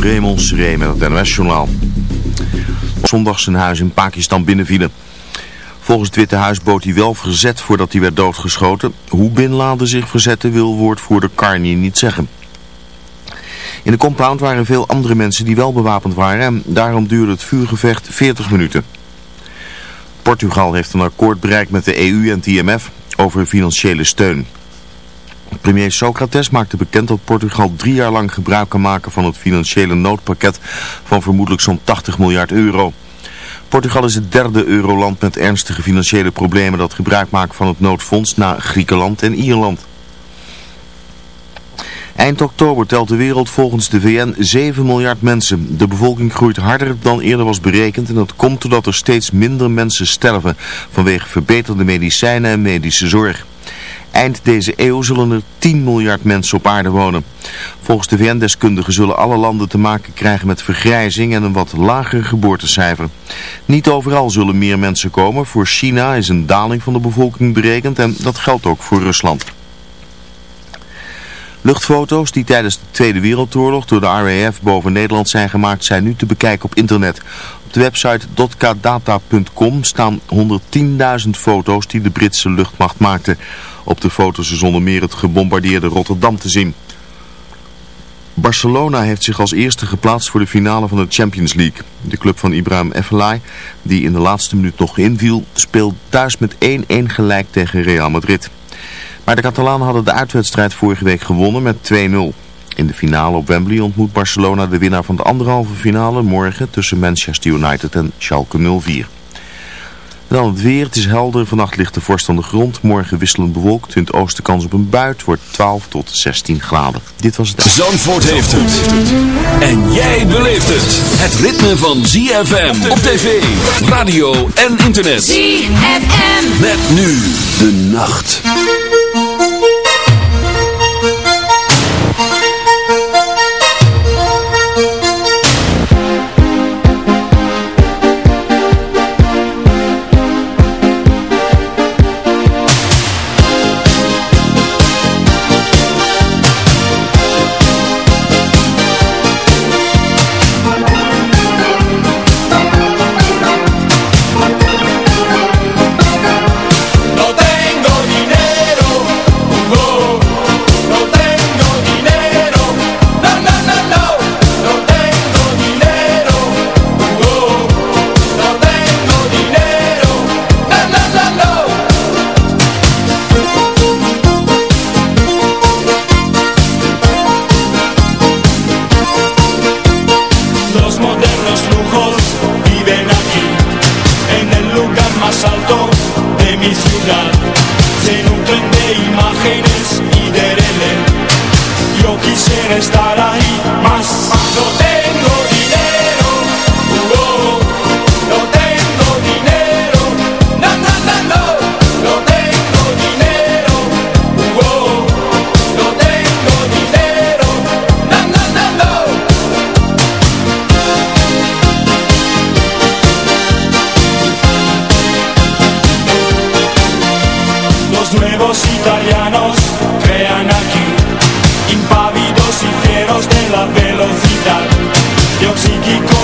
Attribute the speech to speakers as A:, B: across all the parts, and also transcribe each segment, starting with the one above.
A: Raymond Seré met het NOS-journaal. Zondag zijn huis in Pakistan binnenvielen. Volgens het Witte Huis bood hij wel verzet voordat hij werd doodgeschoten. Hoe Bin Laden zich verzette wil woordvoerder Carney niet zeggen. In de compound waren veel andere mensen die wel bewapend waren en daarom duurde het vuurgevecht 40 minuten. Portugal heeft een akkoord bereikt met de EU en het IMF over financiële steun. Premier Socrates maakte bekend dat Portugal drie jaar lang gebruik kan maken van het financiële noodpakket van vermoedelijk zo'n 80 miljard euro. Portugal is het derde euroland met ernstige financiële problemen dat gebruik maakt van het noodfonds na Griekenland en Ierland. Eind oktober telt de wereld volgens de VN 7 miljard mensen. De bevolking groeit harder dan eerder was berekend en dat komt doordat er steeds minder mensen sterven vanwege verbeterde medicijnen en medische zorg. Eind deze eeuw zullen er 10 miljard mensen op aarde wonen. Volgens de VN-deskundigen zullen alle landen te maken krijgen met vergrijzing en een wat lager geboortecijfer. Niet overal zullen meer mensen komen. Voor China is een daling van de bevolking berekend en dat geldt ook voor Rusland. Luchtfoto's die tijdens de Tweede Wereldoorlog door de RAF boven Nederland zijn gemaakt zijn nu te bekijken op internet. Op de website dotkdata.com staan 110.000 foto's die de Britse luchtmacht maakte. Op de foto's is onder meer het gebombardeerde Rotterdam te zien. Barcelona heeft zich als eerste geplaatst voor de finale van de Champions League. De club van Ibrahim Efellay, die in de laatste minuut nog inviel, speelt thuis met 1-1 gelijk tegen Real Madrid. Maar de Catalanen hadden de uitwedstrijd vorige week gewonnen met 2-0. In de finale op Wembley ontmoet Barcelona de winnaar van de anderhalve finale morgen tussen Manchester United en Schalke 04. Dan het weer, het is helder, vannacht ligt de vorst aan de grond, morgen wisselend bewolkt, in het oosten kans op een buit, wordt 12 tot 16 graden. Dit was het...
B: Zandvoort heeft het. En jij beleeft het. Het ritme van ZFM op tv, radio en internet.
C: ZFM.
B: Met nu de nacht.
D: Velocidad. Yo psíquico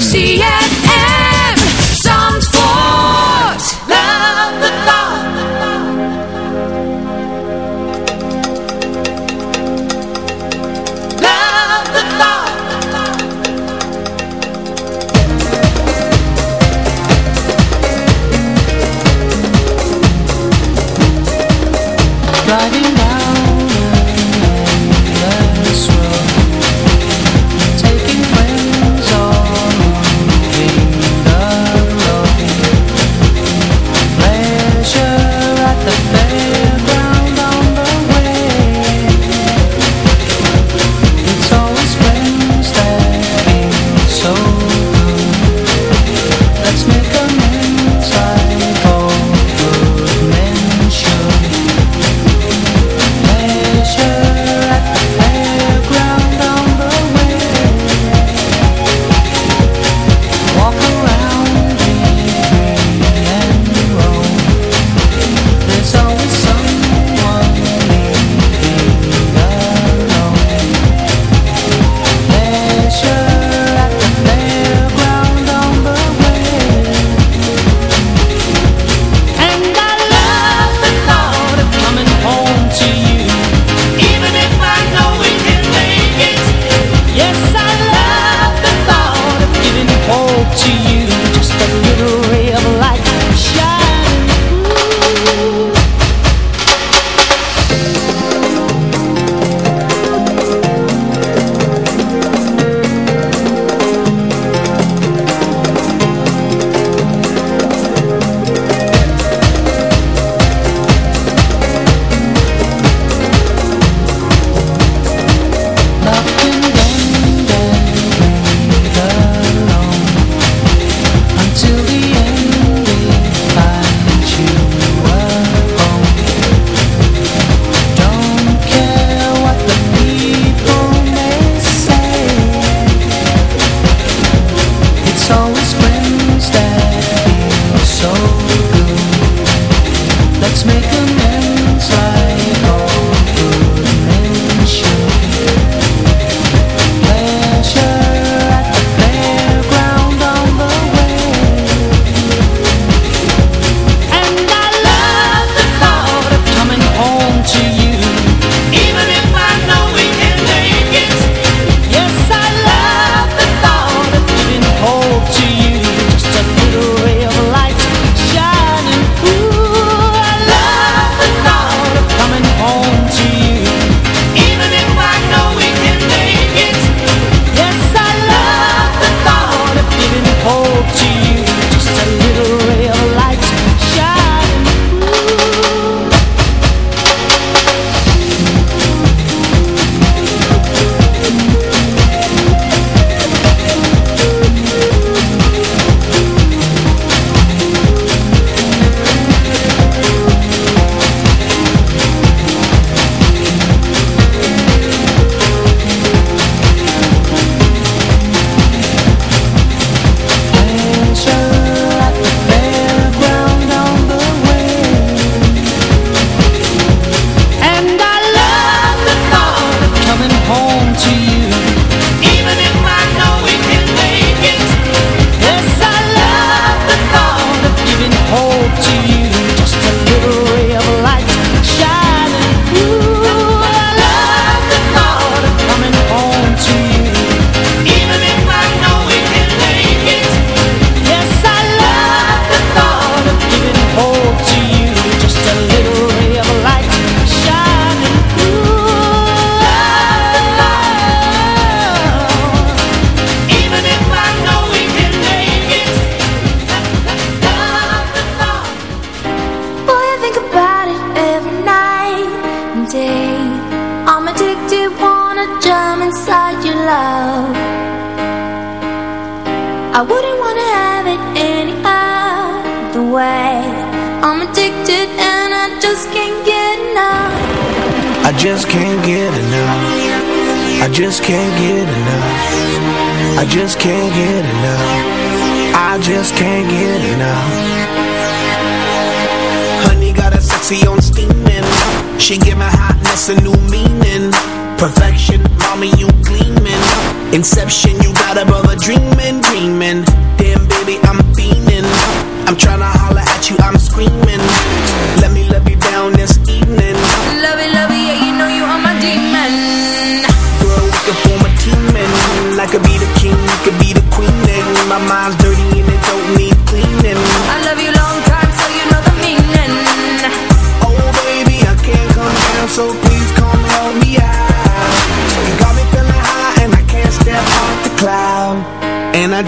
E: ZFM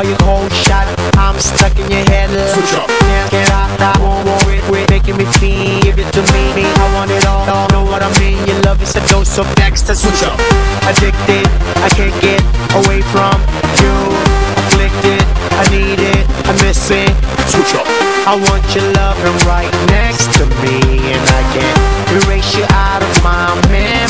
F: Now out your cold shot, I'm stuck in your head.
B: Switch up.
F: Can't get out, I won't worry, quit making me feel. Give it to me, I want it all. all know what I mean? Your love is a dose of next.
B: Switch up.
F: Addicted, I can't get away from you. Afflicted, I need it, I miss it.
B: Switch up.
F: I want your loving right next to me, and I can't erase you out of my memory.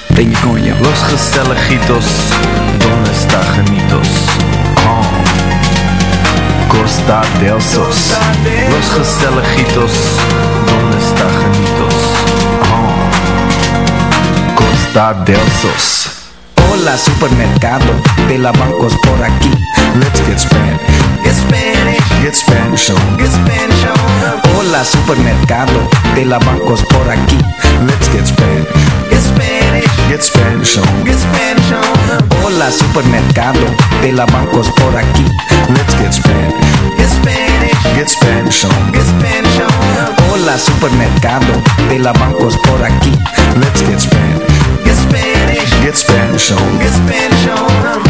G: ben je coño.
H: Los Gestelejitos, ¿dónde está Janitos? Oh, Costa del Sos. Los Gestelejitos, ¿dónde está Janitos? Oh, Costa del Sos.
G: Hola supermercado de la bancos por aquí. Let's get Spanish.
F: Get Spanish,
G: Get Spanish on.
F: get Spanish on.
G: Hola supermercado de la bancos por aquí. Let's get Spanish.
F: Get Spanish,
G: Get Spanish on.
F: get Spanish on.
G: Hola supermercado de la bancos por aquí. Let's get Spanish.
F: Get Spanish,
G: Get Spanish on.
F: get Spanish on.
G: Hola supermercado de la bancos por aquí. Let's get Spanish.
F: Get Spanish,
G: Get Spanish on.
F: get Spanish on.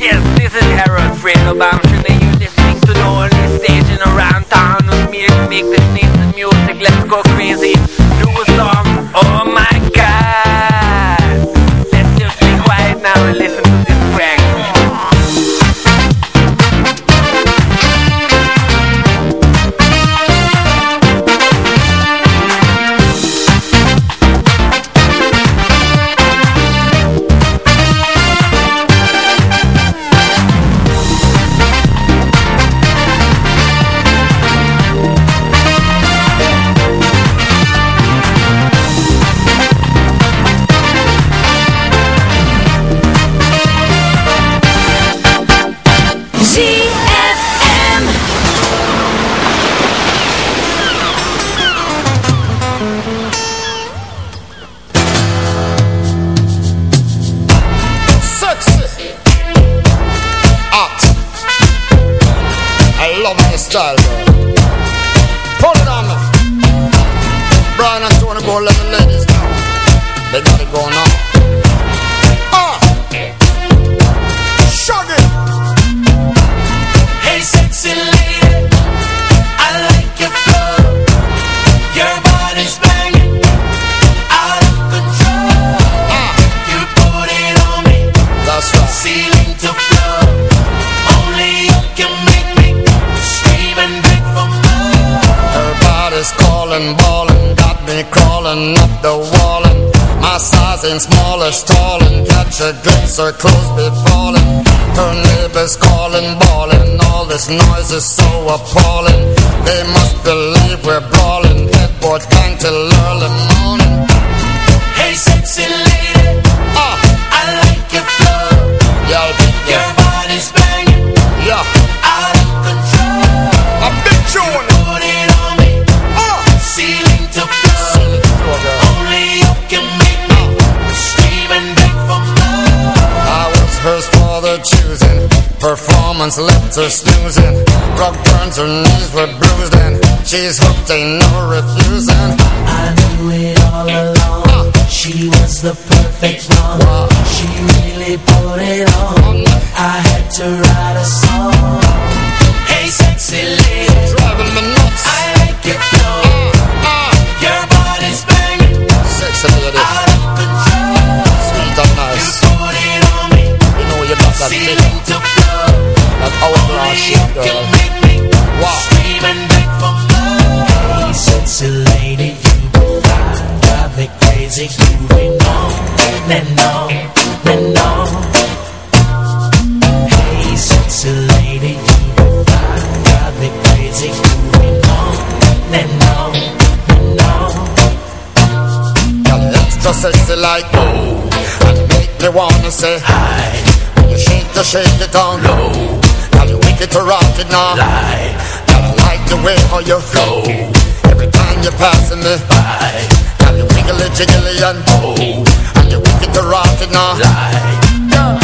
I: Yes, this is Harold Fredo Bamshin and you're listening to the only station around town with me to make this nice music. Let's go crazy. Do a song. Oh my listen
J: the
I: woman's left her snoozing. Rug burns, her knees were bruised, and she's hooked, ain't no refusing.
C: I knew it all along. She was the perfect one. She really put it on. I had to write a song. Hey, sexy lady,
I: wanna say hi. When you shake, you shake it down low. Girl, you wicked to rot it now.
C: Lie,
I: Girl, I like the way how you flow. Every time you're passing me by. Girl, you wiggly jiggly and oh, and you wicked to rot it now.
C: lie. Hey,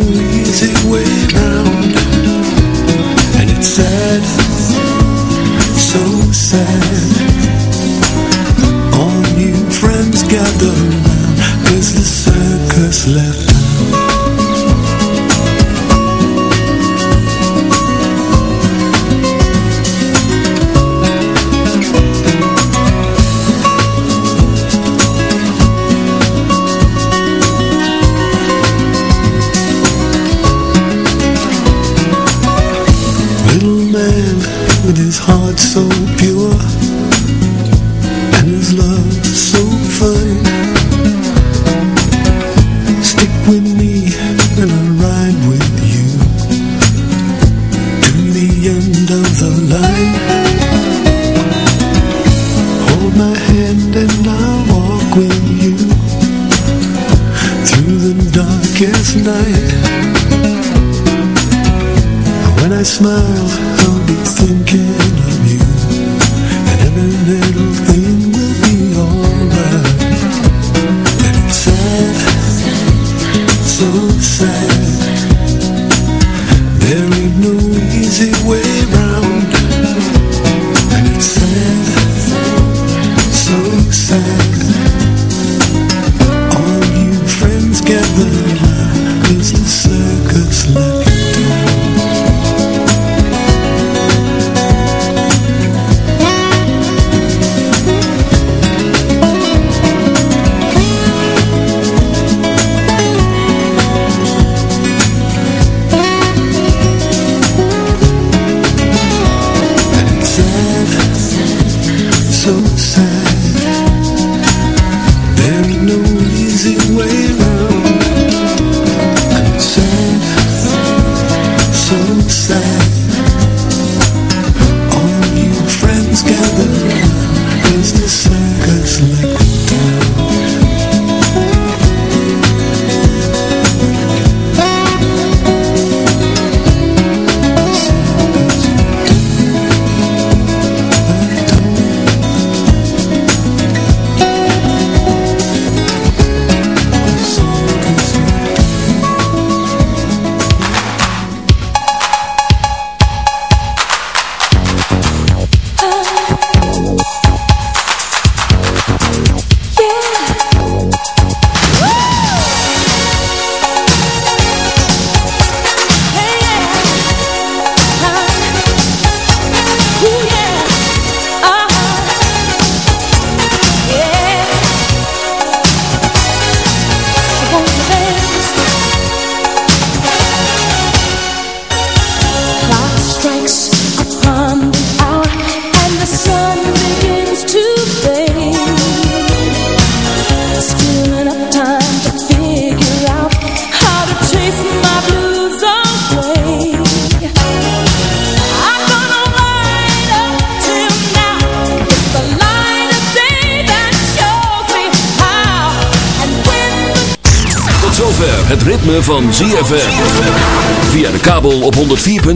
G: easy way round. And it's sad, so sad. so sad